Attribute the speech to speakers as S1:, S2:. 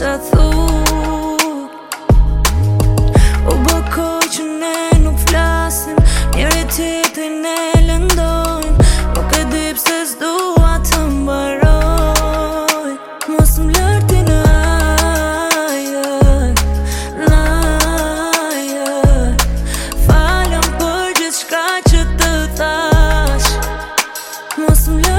S1: qa thu U bëko që ne nuk flasim Njëri ne lëndojmë Nuk e dip se s'dua të mbaroj Mos më lërti në ajaj Lajaj Falem për gjithë shka që të thash Mos lërti në